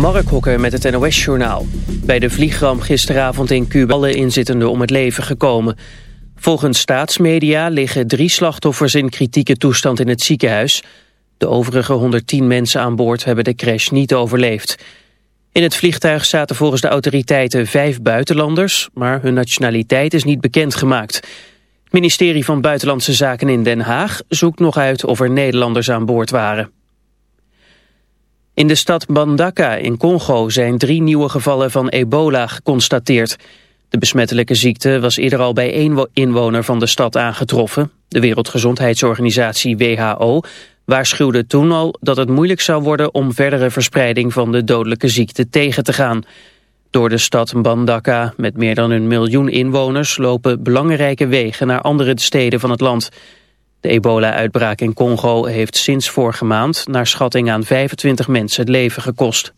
Mark Hokker met het NOS-journaal. Bij de vliegramp gisteravond in Cuba alle inzittenden om het leven gekomen. Volgens staatsmedia liggen drie slachtoffers in kritieke toestand in het ziekenhuis. De overige 110 mensen aan boord hebben de crash niet overleefd. In het vliegtuig zaten volgens de autoriteiten vijf buitenlanders... maar hun nationaliteit is niet bekendgemaakt. Het ministerie van Buitenlandse Zaken in Den Haag zoekt nog uit of er Nederlanders aan boord waren. In de stad Bandaka in Congo zijn drie nieuwe gevallen van ebola geconstateerd. De besmettelijke ziekte was eerder al bij één inwoner van de stad aangetroffen. De Wereldgezondheidsorganisatie WHO waarschuwde toen al dat het moeilijk zou worden om verdere verspreiding van de dodelijke ziekte tegen te gaan. Door de stad Bandaka, met meer dan een miljoen inwoners, lopen belangrijke wegen naar andere steden van het land. De ebola-uitbraak in Congo heeft sinds vorige maand naar schatting aan 25 mensen het leven gekost.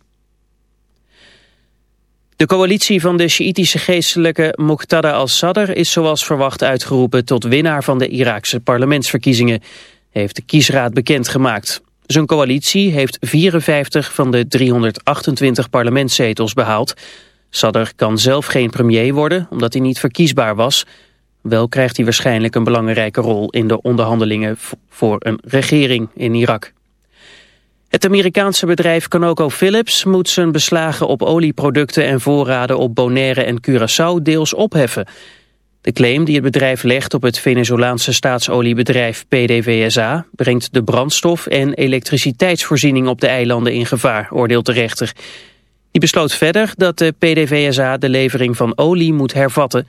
De coalitie van de Sjiitische geestelijke Muqtada al-Sadr is zoals verwacht uitgeroepen tot winnaar van de Iraakse parlementsverkiezingen, heeft de kiesraad bekendgemaakt. Zijn coalitie heeft 54 van de 328 parlementszetels behaald. Sadr kan zelf geen premier worden omdat hij niet verkiesbaar was. Wel krijgt hij waarschijnlijk een belangrijke rol in de onderhandelingen voor een regering in Irak. Het Amerikaanse bedrijf ConocoPhillips moet zijn beslagen op olieproducten en voorraden op Bonaire en Curaçao deels opheffen. De claim die het bedrijf legt op het Venezolaanse staatsoliebedrijf PDVSA brengt de brandstof- en elektriciteitsvoorziening op de eilanden in gevaar, oordeelt de rechter. Die besloot verder dat de PDVSA de levering van olie moet hervatten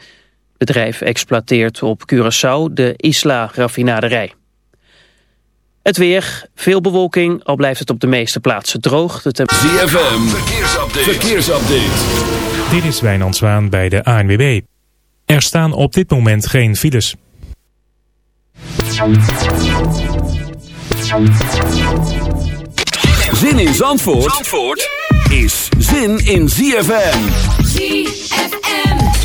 bedrijf exploiteert op Curaçao de Isla-raffinaderij. Het weer, veel bewolking, al blijft het op de meeste plaatsen droog. De ZFM, verkeersupdate. verkeersupdate. Dit is Wijnand Zwaan bij de ANWB. Er staan op dit moment geen files. Zin in Zandvoort, Zandvoort is zin in ZFM. ZFM.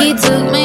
He took me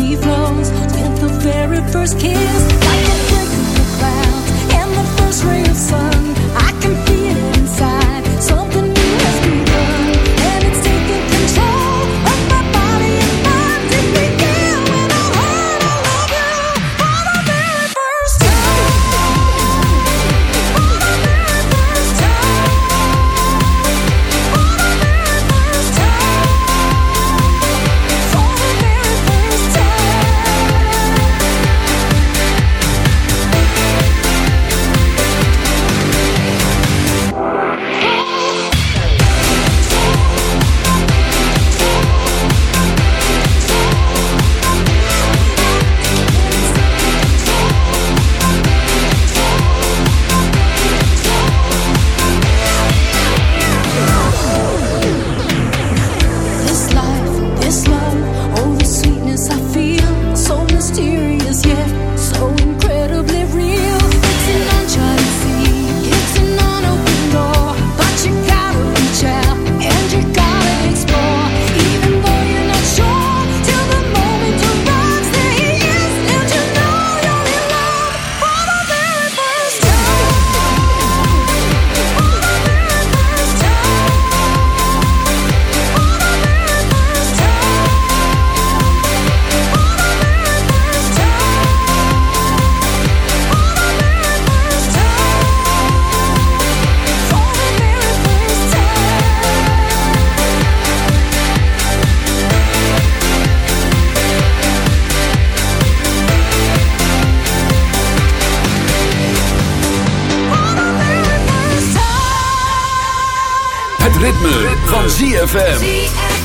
sea flows with the very first kiss. van ZFM.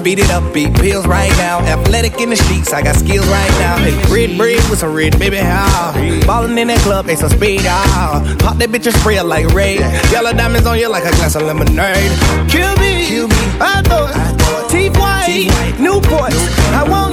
Beat it up, beat pills right now. Athletic in the streets, I got skills right now. Hey, red bread with some red, baby, how? Ballin' in that club, they some speed, ah. Pop that bitch and spray it like raid. Yellow diamonds on you like a glass of lemonade. Kill me, Kill me. I thought, teeth white, Newport. I want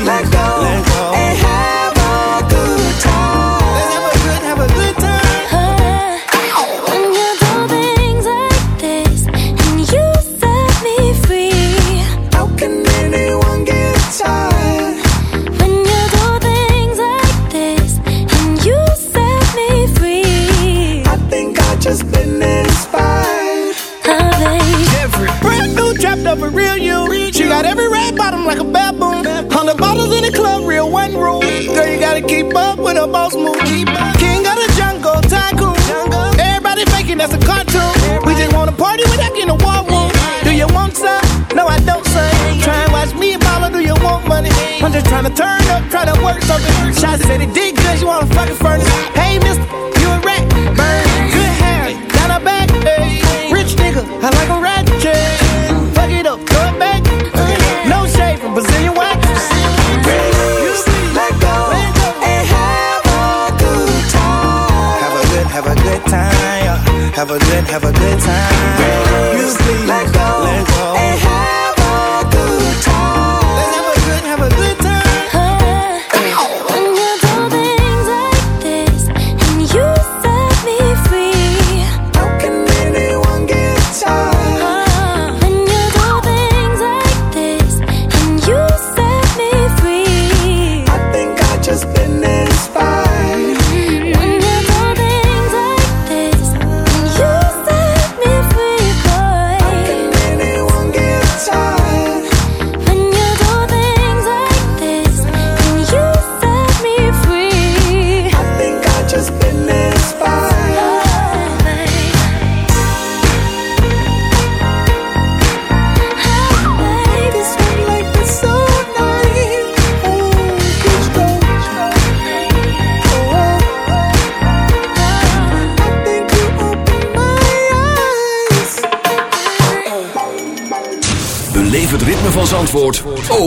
a boss move. King of the jungle, tycoon. Everybody faking that's a cartoon. We just wanna party without getting a war room. Do you want some? No, I don't, son. Try and watch me and mama, do you want money? I'm just trying to turn up, try to work something. Shots said it did good, you wanna fucking furnace. Hey, mister, you a rat. Burn, good hair, down her back. Hey, rich nigga, I like a and have a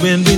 When we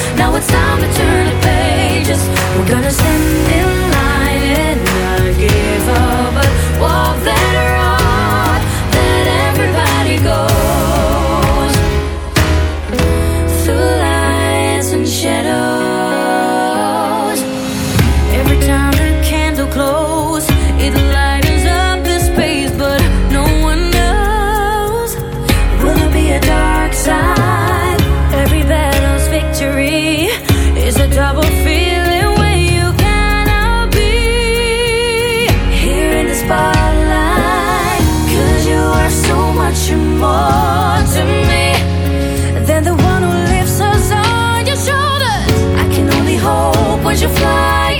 We're gonna stand in line and not give up, but what that. fly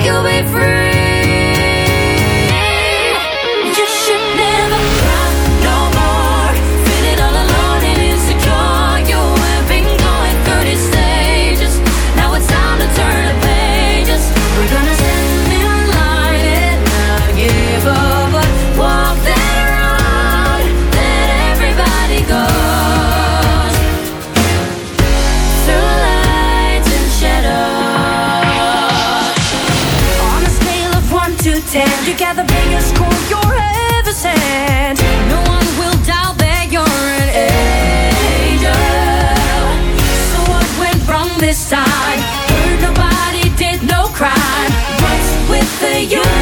the biggest call you're ever sent. No one will doubt that you're an angel. So what went this time? Heard nobody did no crime. What's with the you?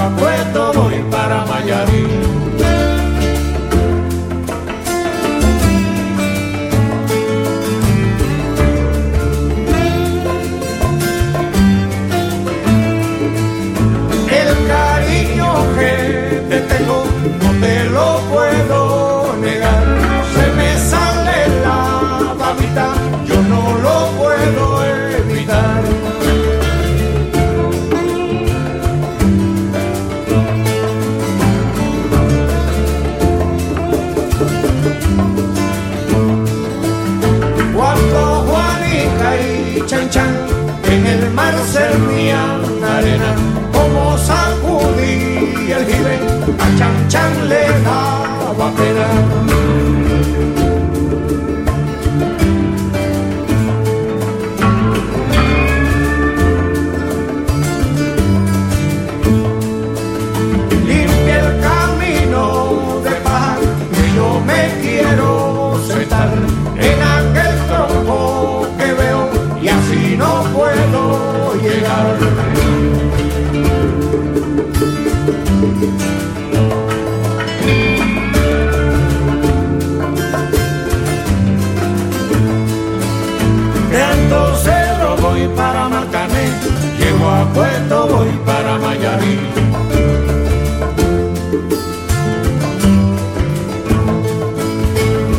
A Puerto, voy para Mayarín. Voy para Mayarí.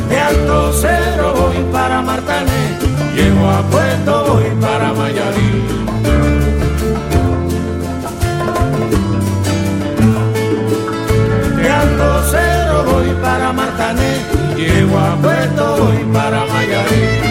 De Alto Cerro voy para Martané, llego a Puerto, voy para Mayarí. De Alto Cerro voy para Martané, llego a Puerto, voy para Mayarí.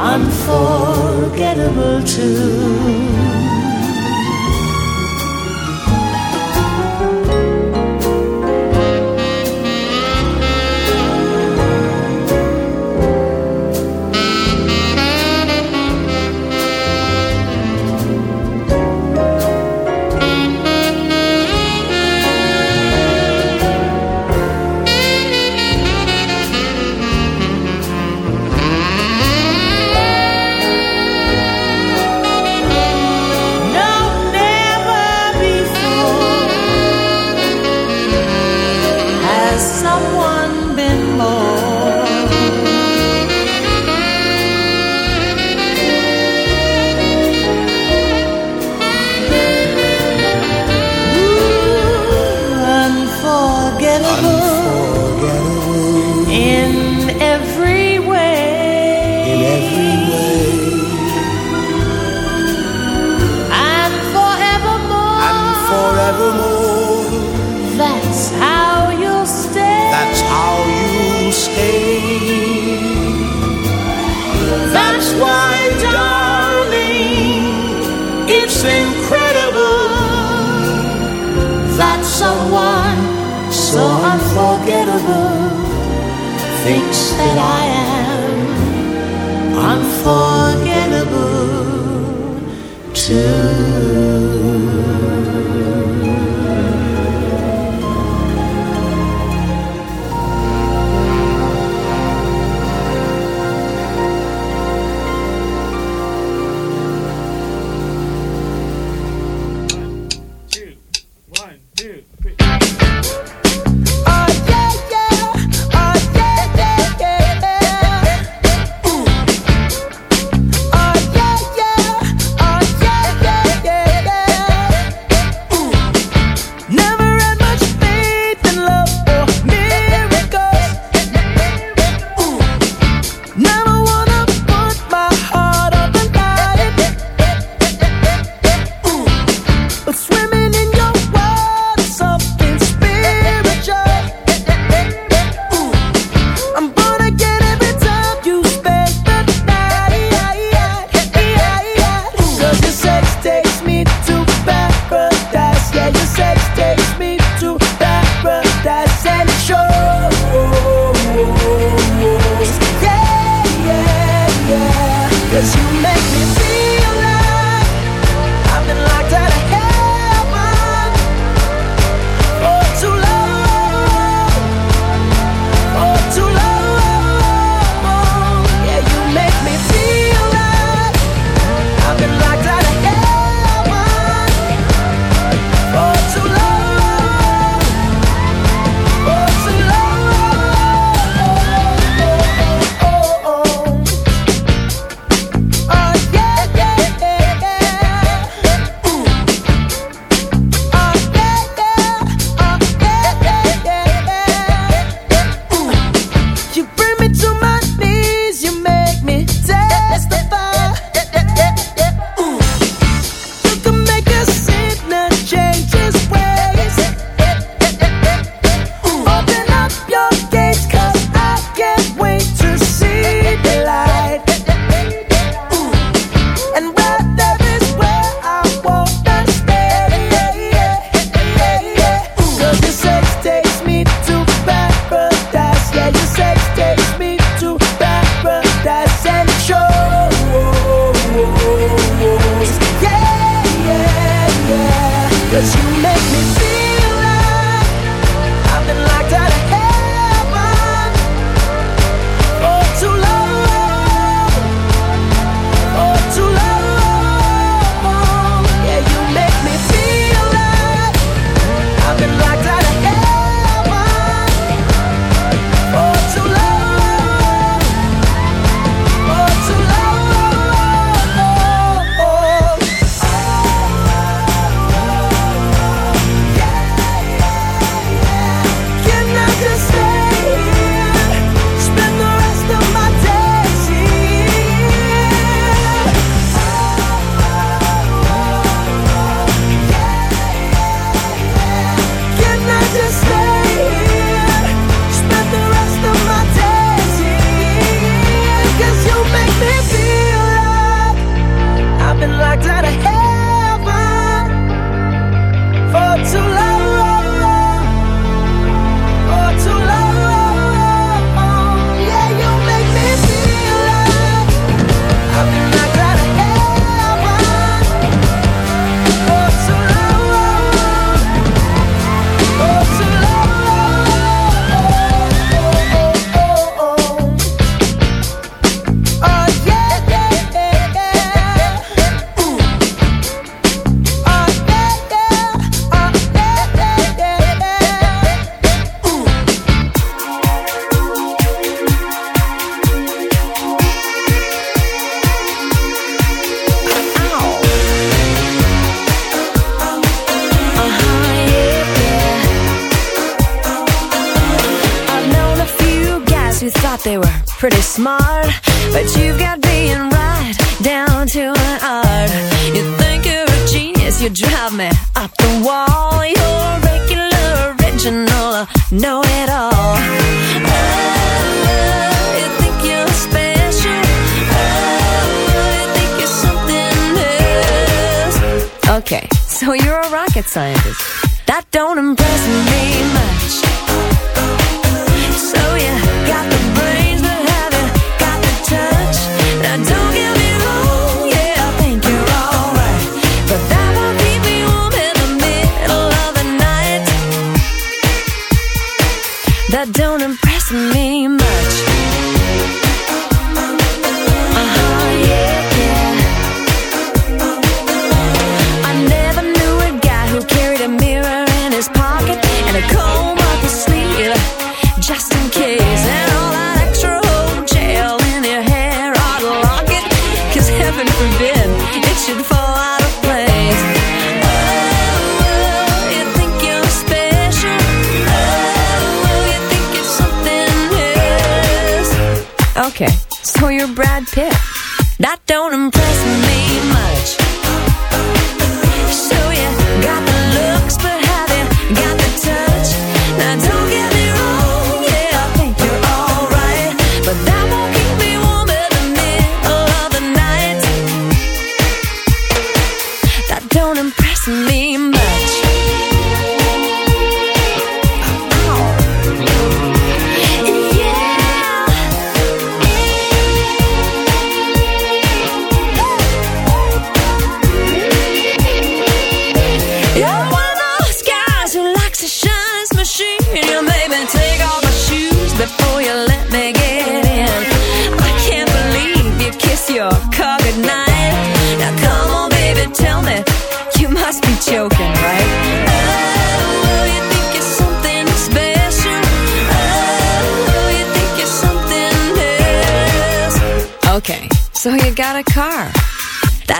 unforgettable too. I